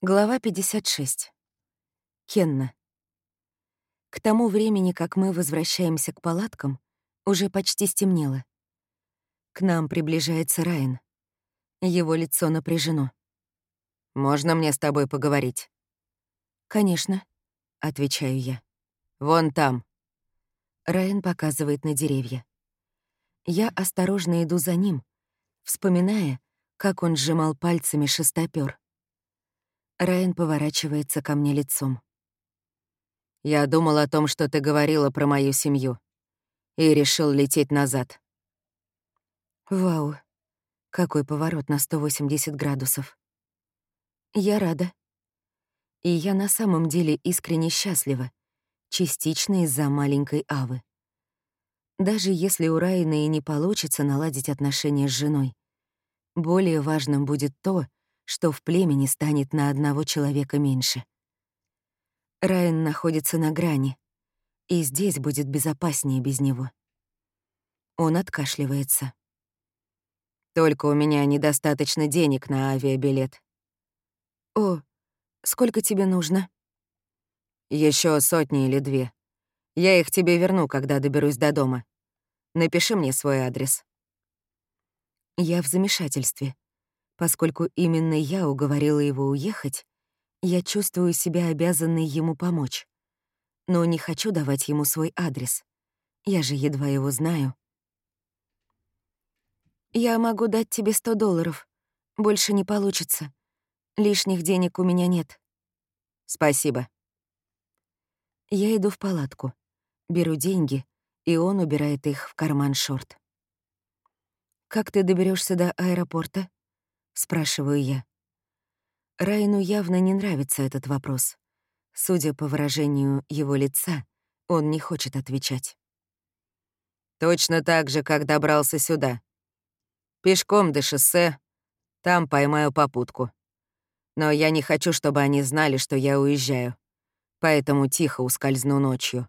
Глава 56. Кенна. К тому времени, как мы возвращаемся к палаткам, уже почти стемнело. К нам приближается Райан. Его лицо напряжено. «Можно мне с тобой поговорить?» «Конечно», — отвечаю я. «Вон там». Райан показывает на деревья. Я осторожно иду за ним, вспоминая, как он сжимал пальцами шестопёр. Райан поворачивается ко мне лицом. «Я думал о том, что ты говорила про мою семью, и решил лететь назад». Вау, какой поворот на 180 градусов. Я рада. И я на самом деле искренне счастлива, частично из-за маленькой Авы. Даже если у Райана и не получится наладить отношения с женой, более важным будет то, что в племени станет на одного человека меньше. Райан находится на грани, и здесь будет безопаснее без него. Он откашливается. «Только у меня недостаточно денег на авиабилет». «О, сколько тебе нужно?» Еще сотни или две. Я их тебе верну, когда доберусь до дома. Напиши мне свой адрес». Я в замешательстве. Поскольку именно я уговорила его уехать, я чувствую себя обязанной ему помочь. Но не хочу давать ему свой адрес. Я же едва его знаю. «Я могу дать тебе сто долларов. Больше не получится. Лишних денег у меня нет». «Спасибо». Я иду в палатку, беру деньги, и он убирает их в карман шорт. «Как ты доберешься до аэропорта?» Спрашиваю я. Райну явно не нравится этот вопрос. Судя по выражению его лица, он не хочет отвечать. «Точно так же, как добрался сюда. Пешком до шоссе, там поймаю попутку. Но я не хочу, чтобы они знали, что я уезжаю, поэтому тихо ускользну ночью».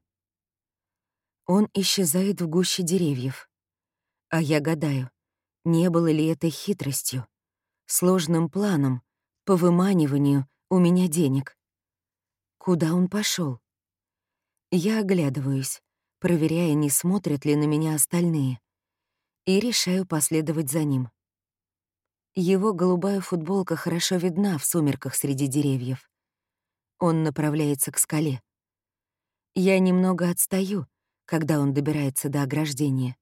Он исчезает в гуще деревьев. А я гадаю, не было ли это хитростью сложным планом по выманиванию у меня денег. Куда он пошел? Я оглядываюсь, проверяя, не смотрят ли на меня остальные, и решаю последовать за ним. Его голубая футболка хорошо видна в сумерках среди деревьев. Он направляется к скале. Я немного отстаю, когда он добирается до ограждения.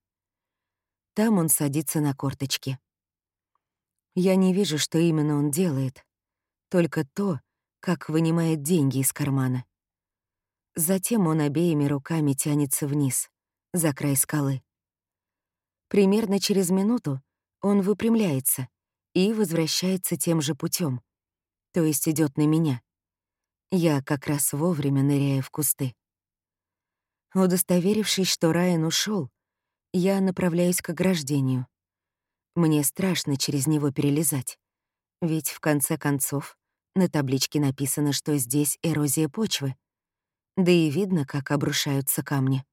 Там он садится на корточки. Я не вижу, что именно он делает, только то, как вынимает деньги из кармана. Затем он обеими руками тянется вниз, за край скалы. Примерно через минуту он выпрямляется и возвращается тем же путем, то есть идет на меня. Я как раз вовремя ныряю в кусты. Удостоверившись, что Райан ушел, я направляюсь к ограждению. Мне страшно через него перелезать. Ведь, в конце концов, на табличке написано, что здесь эрозия почвы. Да и видно, как обрушаются камни.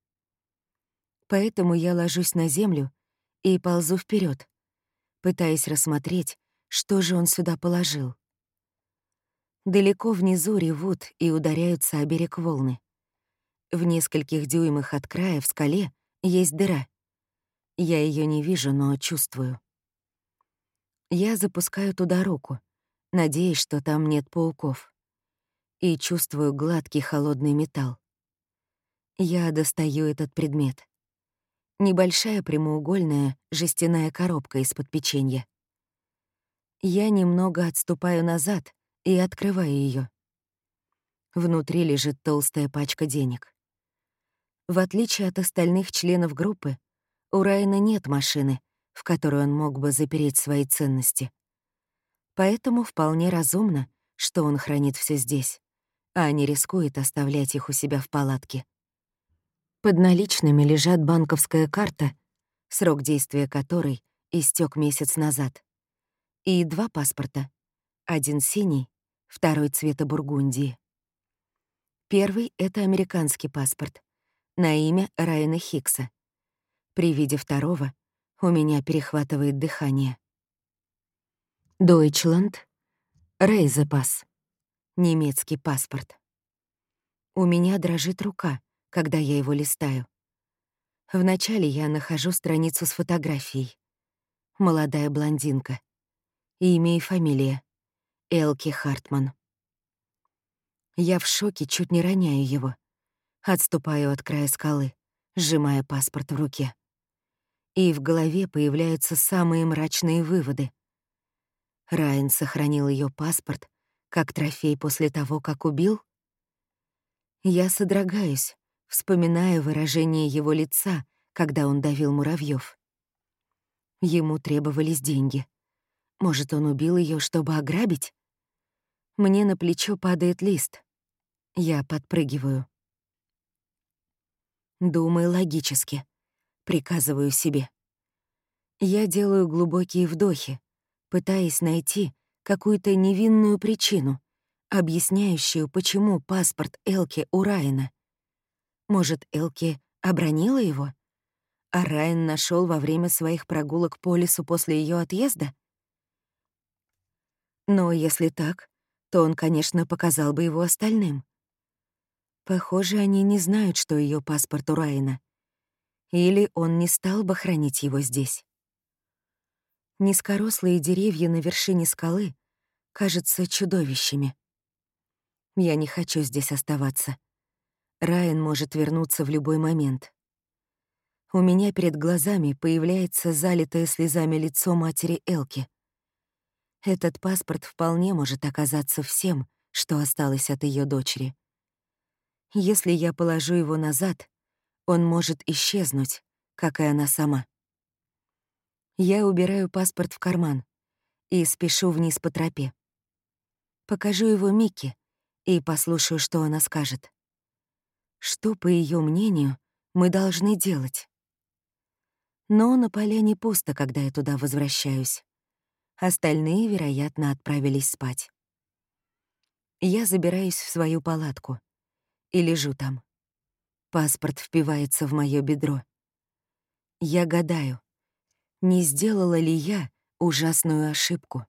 Поэтому я ложусь на землю и ползу вперед, пытаясь рассмотреть, что же он сюда положил. Далеко внизу ревут и ударяются о берег волны. В нескольких дюймах от края в скале есть дыра. Я ее не вижу, но чувствую. Я запускаю туда руку, надеясь, что там нет пауков. И чувствую гладкий холодный металл. Я достаю этот предмет. Небольшая прямоугольная жестяная коробка из-под печенья. Я немного отступаю назад и открываю ее. Внутри лежит толстая пачка денег. В отличие от остальных членов группы, у Райана нет машины, в которую он мог бы запереть свои ценности. Поэтому вполне разумно, что он хранит все здесь, а не рискует оставлять их у себя в палатке. Под наличными лежат банковская карта, срок действия которой истек месяц назад, и два паспорта, один синий, второй цвета Бургундии. Первый — это американский паспорт на имя Райана Хикса. При виде второго у меня перехватывает дыхание. Дойчланд, Рейзепас. Немецкий паспорт. У меня дрожит рука, когда я его листаю. Вначале я нахожу страницу с фотографией. Молодая блондинка. Имя и фамилия. Элки Хартман. Я в шоке, чуть не роняю его. Отступаю от края скалы, сжимая паспорт в руке. И в голове появляются самые мрачные выводы. Райан сохранил ее паспорт как трофей после того, как убил? Я содрогаюсь, вспоминая выражение его лица, когда он давил муравьев. Ему требовались деньги. Может, он убил ее, чтобы ограбить? Мне на плечо падает лист. Я подпрыгиваю. Думаю логически. Приказываю себе. Я делаю глубокие вдохи, пытаясь найти какую-то невинную причину, объясняющую, почему паспорт Элки у Райана. Может, Элки обронила его? А Райан нашел во время своих прогулок по лесу после ее отъезда? Но если так, то он, конечно, показал бы его остальным. Похоже, они не знают, что ее паспорт у Райана. Или он не стал бы хранить его здесь. Низкорослые деревья на вершине скалы кажутся чудовищами. Я не хочу здесь оставаться. Райан может вернуться в любой момент. У меня перед глазами появляется залитое слезами лицо матери Элки. Этот паспорт вполне может оказаться всем, что осталось от ее дочери. Если я положу его назад, он может исчезнуть, как и она сама. Я убираю паспорт в карман и спешу вниз по тропе. Покажу его Микки и послушаю, что она скажет. Что, по ее мнению, мы должны делать? Но на поляне пусто, когда я туда возвращаюсь. Остальные, вероятно, отправились спать. Я забираюсь в свою палатку и лежу там. Паспорт впивается в моё бедро. Я гадаю, не сделала ли я ужасную ошибку.